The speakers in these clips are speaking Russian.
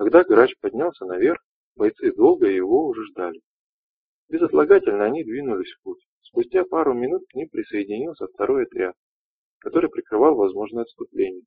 Когда грач поднялся наверх, бойцы долго его уже ждали. Безотлагательно они двинулись в путь. Спустя пару минут к ним присоединился второй отряд, который прикрывал возможное отступление.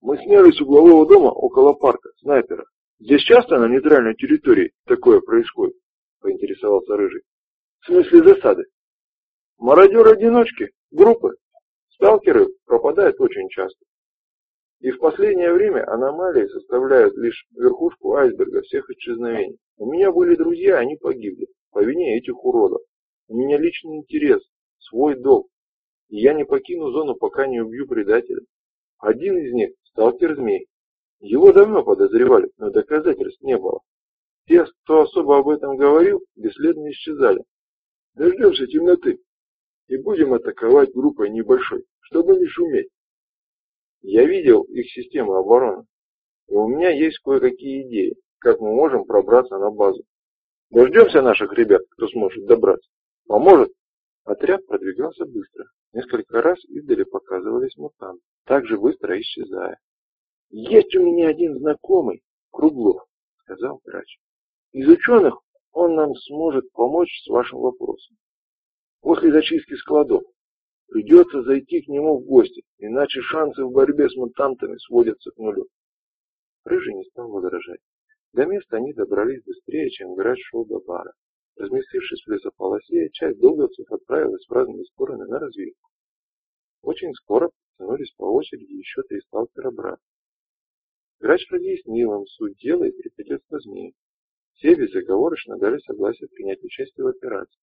Мы сняли с углового дома около парка снайпера. Здесь часто на нейтральной территории такое происходит? Поинтересовался Рыжий. В смысле засады? Мародеры-одиночки, группы. Сталкеры пропадают очень часто. И в последнее время аномалии составляют лишь верхушку айсберга всех исчезновений. У меня были друзья, они погибли по вине этих уродов. У меня личный интерес, свой долг. И я не покину зону, пока не убью предателя. Один из них – сталкер-змей. Его давно подозревали, но доказательств не было. Те, кто особо об этом говорил, бесследно исчезали. Дождемся темноты и будем атаковать группой небольшой, чтобы не шуметь. Я видел их систему обороны, и у меня есть кое-какие идеи, как мы можем пробраться на базу. Дождемся наших ребят, кто сможет добраться. Поможет? Отряд продвигался быстро. Несколько раз издали показывались мутанты, также быстро исчезая. «Есть у меня один знакомый, Круглов», — сказал врач. «Из ученых он нам сможет помочь с вашим вопросом. После зачистки складов придется зайти к нему в гости, иначе шансы в борьбе с мутантами сводятся к нулю». Рыжий не стал возражать. До места они добрались быстрее, чем грач шел до бара. Разместившись в лесополосе, часть долговцев отправилась в разные стороны на разведку. Очень скоро потянулись по очереди еще три сталкера брата. Грач разъяснил им суть дела и перипететства змеи. Все безоговорочно дали согласие принять участие в операции,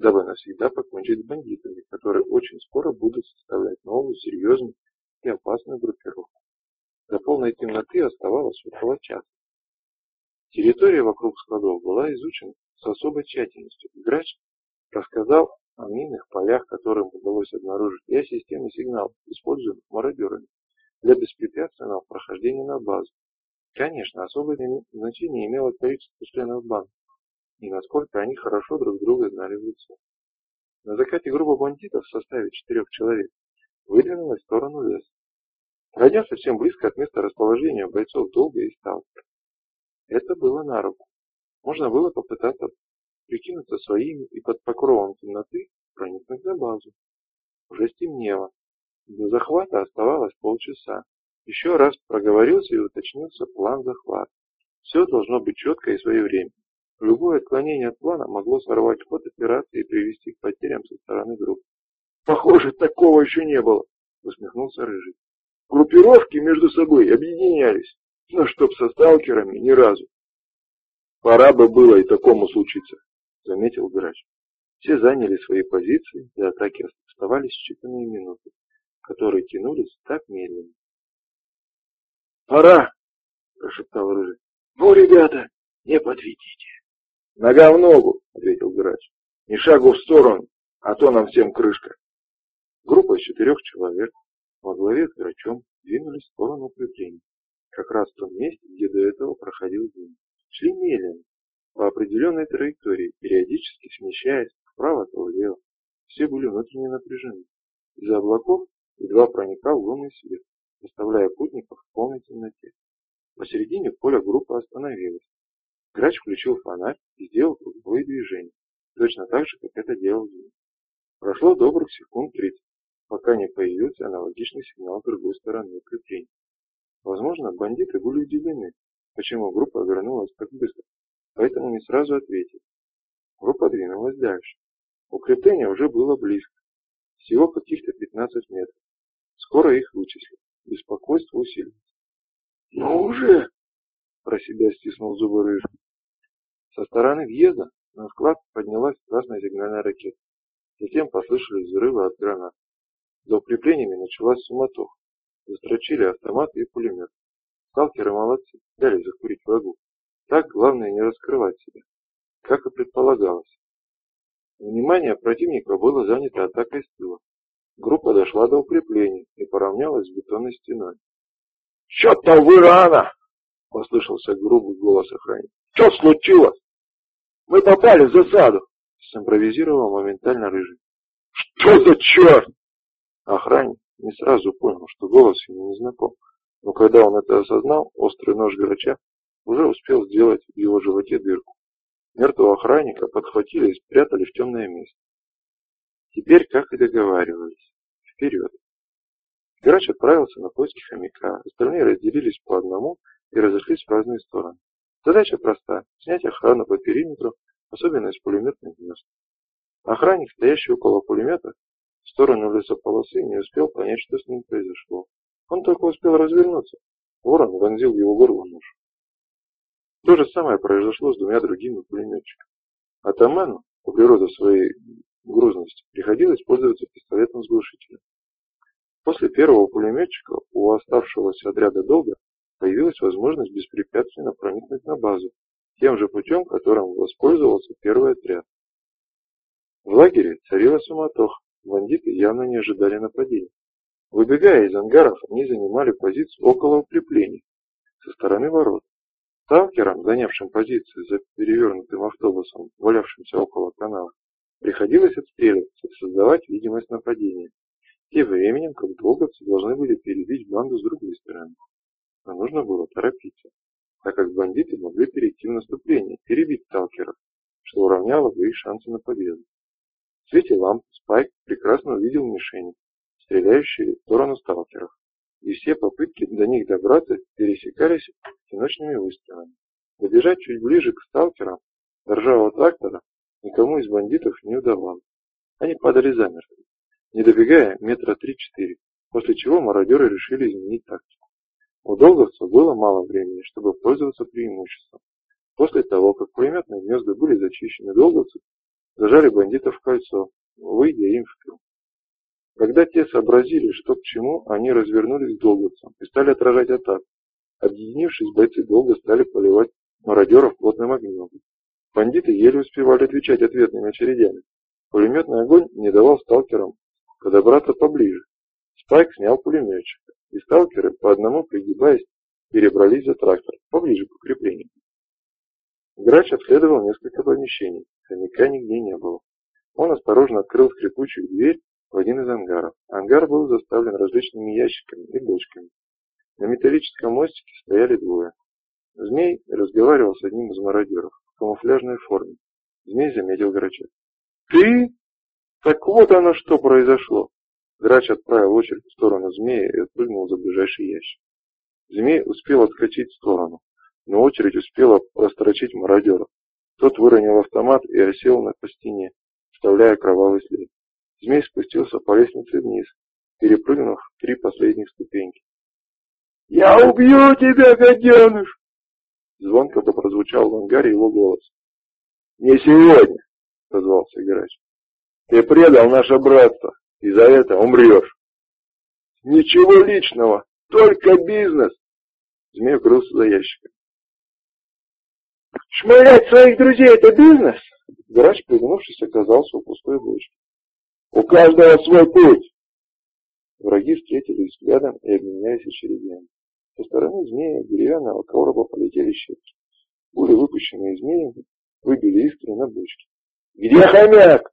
дабы навсегда покончить с бандитами, которые очень скоро будут составлять новую, серьезную и опасную группировку. До полной темноты оставалось около часа. Территория вокруг складов была изучена с особой тщательностью. Грач рассказал о минных полях, которым удалось обнаружить, и о системе сигналов, используемых мародерами для беспрепятственного прохождения на базу. Конечно, особое значение имело количество членов банды и насколько они хорошо друг друга знали в лицо. На закате группа бандитов в составе четырех человек выдвинулась в сторону леса. Пройдя совсем близко от места расположения бойцов долго и сталкера, это было на руку. Можно было попытаться прикинуться своими и под покровом темноты проникнуть на базу. Уже стемнело. До захвата оставалось полчаса. Еще раз проговорился и уточнился план захвата. Все должно быть четко и своевременно. Любое отклонение от плана могло сорвать ход операции и привести к потерям со стороны группы. «Похоже, такого еще не было», — усмехнулся Рыжий. «Группировки между собой объединялись, но чтоб со сталкерами ни разу. Пора бы было и такому случиться, заметил грач. Все заняли свои позиции, и атаки оставались считанные минуты, которые тянулись так медленно. «Пора!» – прошептал Рыжий. «Ну, ребята, не подведите!» «Нога в ногу!» – ответил грач. «Ни шагу в сторону, а то нам всем крышка!» Группа из четырех человек во главе с грачом двинулись в сторону укрепления как раз в том месте, где до этого проходил день. Шли медленно, по определенной траектории, периодически смещаясь вправо то влево. Все были внутренне напряжены. Из-за облаков едва проникал лунный свет, оставляя путников в полной темноте. Посередине поля группа остановилась. Грач включил фонарь и сделал круговые движения, точно так же, как это делал Дим. Прошло добрых секунд 30, пока не появился аналогичный сигнал с другой стороны укрепления. Возможно, бандиты были удивлены, почему группа вернулась так быстро, поэтому не сразу ответили. Группа двинулась дальше. Укрепление уже было близко, всего каких-то 15 метров. Скоро их вычислят. Беспокойство усилилось. «Ну уже!» – про себя стиснул зубы рыжий. Со стороны въезда на склад поднялась красная сигнальная ракета. Затем послышались взрывы от гранат. За укреплениями началась суматоха. Застрочили автоматы и пулемет. Сталкеры молодцы, дали закурить врагу. Так главное не раскрывать себя, как и предполагалось. Внимание противника было занято атакой с тыла. Группа дошла до укрепления и поравнялась с бетонной стеной. «Что-то вы рано!» — послышался грубый голос охранника. «Что случилось?» «Мы попали в засаду!» — симпровизировал моментально Рыжий. «Что за черт?» Охранник не сразу понял, что голос ему не знаком. Но когда он это осознал, острый нож грача уже успел сделать в его животе дырку. Мертвого охранника подхватили и спрятали в темное место. Теперь, как и договаривались, вперед. Грач отправился на поиски хомяка, остальные разделились по одному и разошлись в разные стороны. Задача проста – снять охрану по периметру, особенно из пулеметных гнезд. Охранник, стоящий около пулемета, в сторону лесополосы, не успел понять, что с ним произошло. Он только успел развернуться. Ворон вонзил его горло нож. То же самое произошло с двумя другими пулеметчиками. Атаману, по природе своей грузности, приходилось пользоваться пистолетом с глушителем. После первого пулеметчика у оставшегося отряда долга появилась возможность беспрепятственно проникнуть на базу, тем же путем, которым воспользовался первый отряд. В лагере царила суматоха, бандиты явно не ожидали нападения. Выбегая из ангаров, они занимали позицию около укреплений, со стороны ворот. Сталкерам, занявшим позицию за перевернутым автобусом, валявшимся около канала, приходилось отстреливаться и создавать видимость нападения. Тем временем, как долговцы должны были перебить банду с другой стороны. Но нужно было торопиться, так как бандиты могли перейти в наступление, перебить сталкеров, что уравняло бы их шансы на победу. В свете ламп Спайк прекрасно увидел мишени, стреляющие в сторону сталкеров и все попытки до них добраться пересекались одиночными выстрелами. Добежать чуть ближе к сталкерам до ржавого трактора никому из бандитов не удавалось. Они падали замертво, не добегая метра три-четыре, после чего мародеры решили изменить тактику. У долговцев было мало времени, чтобы пользоваться преимуществом. После того, как пулеметные гнезда были зачищены, долговцы зажали бандитов в кольцо, выйдя им в тыл. Когда те сообразили, что к чему, они развернулись к долговцам и стали отражать атаку. Объединившись, бойцы долго стали поливать мародеров плотным огнем. Бандиты еле успевали отвечать ответными очередями. Пулеметный огонь не давал сталкерам подобраться поближе. Спайк снял пулеметчика, и сталкеры, по одному пригибаясь, перебрались за трактор, поближе к укреплению. Грач обследовал несколько помещений, хомяка нигде не было. Он осторожно открыл скрипучую дверь в один из ангаров. Ангар был заставлен различными ящиками и бочками. На металлическом мостике стояли двое. Змей разговаривал с одним из мародеров в камуфляжной форме. Змей заметил Грача. «Ты? Так вот оно что произошло!» Грач отправил очередь в сторону змея и отпрыгнул за ближайший ящик. Змей успел отскочить в сторону, но очередь успела прострочить мародера. Тот выронил автомат и осел на по стене, вставляя кровавый след. Змей спустился по лестнице вниз, перепрыгнув три последних ступеньки. «Я убью тебя, гаденыш!» Звонко прозвучал в ангаре его голос. «Не сегодня!» — позвался Грач. «Ты предал наше братство, и за это умрешь!» «Ничего личного, только бизнес!» Змей укрылся за ящиком. «Шмалять своих друзей — это бизнес?» Грач, пригнувшись, оказался у пустой бочки. У каждого свой путь. Враги встретились взглядом и обменялись очередями. Со стороны змея деревянного короба полетели щепки. Пули, выпущенные змеями, выбили искры на бочке. «Где хомяк?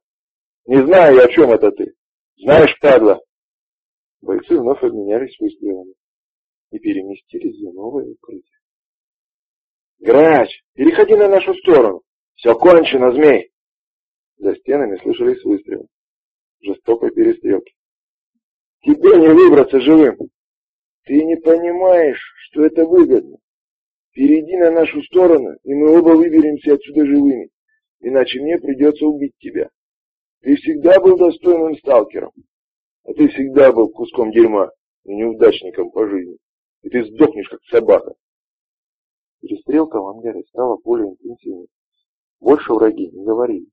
Не знаю, о чем это ты. Знаешь, падла!» Бойцы вновь обменялись выстрелами и переместились за новое укрытие. «Грач, переходи на нашу сторону! Все кончено, змей!» За стенами слышались выстрелы жестокой перестрелки. Тебе не выбраться живым. Ты не понимаешь, что это выгодно. Перейди на нашу сторону, и мы оба выберемся отсюда живыми. Иначе мне придется убить тебя. Ты всегда был достойным сталкером. А ты всегда был куском дерьма и неудачником по жизни. И ты сдохнешь, как собака. Перестрелка в ангаре стала более интенсивной. Больше враги не говорили.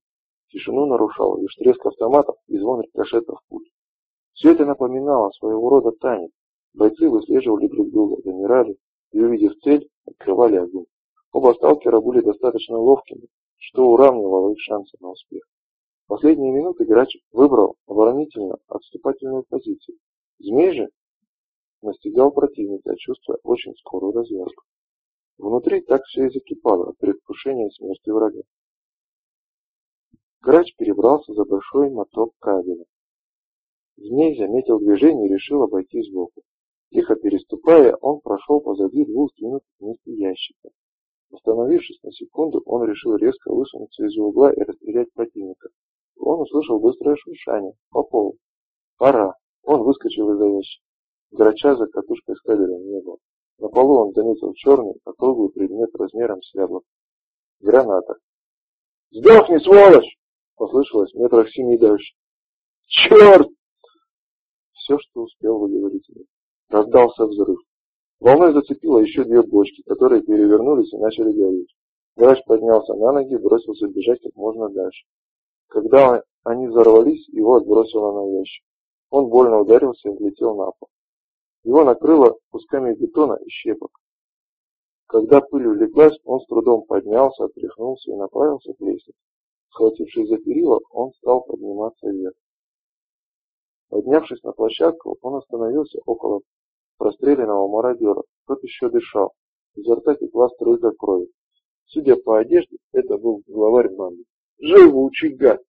Тишину нарушал лишь треск автоматов и звон рикошетов пуль. Все это напоминало своего рода танец. Бойцы выслеживали друг друга, замирали и, увидев цель, открывали огонь. Оба сталкера были достаточно ловкими, что уравнивало их шансы на успех. В последние минуты Грач выбрал оборонительно отступательную позицию. Змей же настигал противника, чувствуя очень скорую развязку. Внутри так все и закипало от предвкушения смерти врага. Грач перебрался за большой моток кабеля. Змей заметил движение и решил обойти сбоку. Тихо переступая, он прошел позади двух сдвинутых вместе ящиков. Остановившись на секунду, он решил резко высунуться из угла и расстрелять противника. Он услышал быстрое шуршание по полу. Пора. Он выскочил из-за ящика. Грача за катушкой с кабелем не было. На полу он заметил черный, округлый предмет размером с яблоко. Граната. «Сдохни, сволочь!» — послышалось метрах семи дальше. «Черт!» Все, что успел выговорить мне. Раздался взрыв. Волной зацепило еще две бочки, которые перевернулись и начали гореть. Грач поднялся на ноги, бросился бежать как можно дальше. Когда они взорвались, его отбросило на ящик. Он больно ударился и влетел на пол. Его накрыло кусками бетона и щепок. Когда пыль улеглась, он с трудом поднялся, отряхнулся и направился к лестнице. Схватившись за перила, он стал подниматься вверх. Поднявшись на площадку, он остановился около простреленного мародера. Тот еще дышал. Изо рта текла струйка крови. Судя по одежде, это был главарь банды. «Живучий гад!»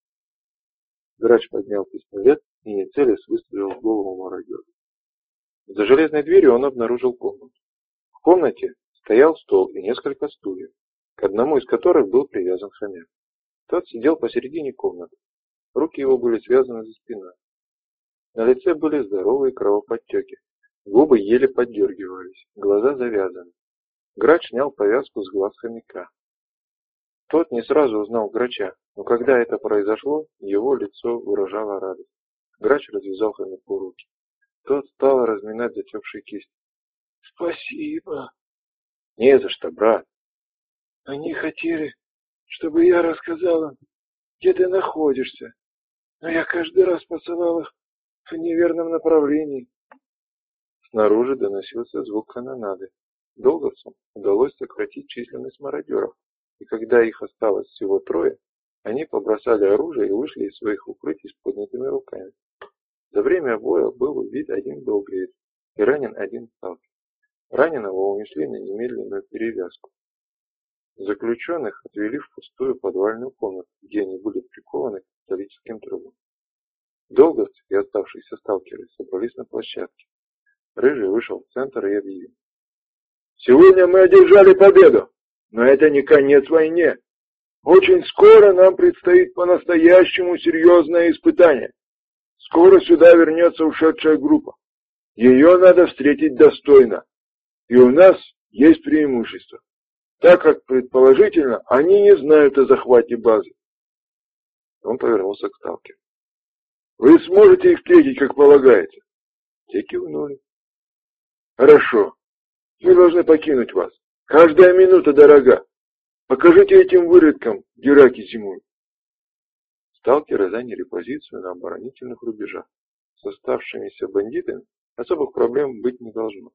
Грач поднял пистолет и, не целясь, выстрелил в голову мародера. За железной дверью он обнаружил комнату. В комнате стоял стол и несколько стульев, к одному из которых был привязан хомяк. Тот сидел посередине комнаты. Руки его были связаны за спиной. На лице были здоровые кровоподтеки. Губы еле поддергивались, глаза завязаны. Грач снял повязку с глаз хомяка. Тот не сразу узнал Грача, но когда это произошло, его лицо выражало радость. Грач развязал хомяку руки. Тот стал разминать затекшие кисти. «Спасибо!» «Не за что, брат!» «Они хотели, чтобы я рассказал им, где ты находишься, но я каждый раз посылал их в неверном направлении». Снаружи доносился звук канонады. Долговцам удалось сократить численность мародеров, и когда их осталось всего трое, они побросали оружие и вышли из своих укрытий с поднятыми руками. За время боя был убит один долгоец и ранен один сталкер. Раненого унесли на немедленную перевязку. Заключенных отвели в пустую подвальную комнату, где они были прикованы к металлическим трубам. Долговцы и оставшиеся сталкеры собрались на площадке. Рыжий вышел в центр и объявил. «Сегодня мы одержали победу, но это не конец войне. Очень скоро нам предстоит по-настоящему серьезное испытание. Скоро сюда вернется ушедшая группа. Ее надо встретить достойно. И у нас есть преимущество, так как, предположительно, они не знают о захвате базы. Он повернулся к сталкеру. Вы сможете их встретить, как полагается? Те кивнули. Хорошо. Мы должны покинуть вас. Каждая минута дорога. Покажите этим выродкам, где раки зимуют. Сталкеры заняли позицию на оборонительных рубежах. С оставшимися бандитами особых проблем быть не должно.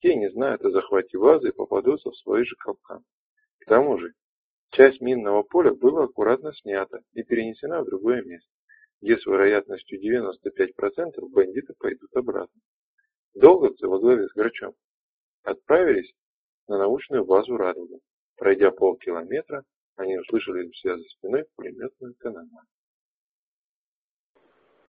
Те не знают о захвате вазы и попадутся в свой же капкан. К тому же, часть минного поля была аккуратно снята и перенесена в другое место, где с вероятностью 95% бандиты пойдут обратно. Долговцы во главе с Грачом отправились на научную базу «Радуга». Пройдя полкилометра, они услышали у себя за спиной пулеметную канонаду.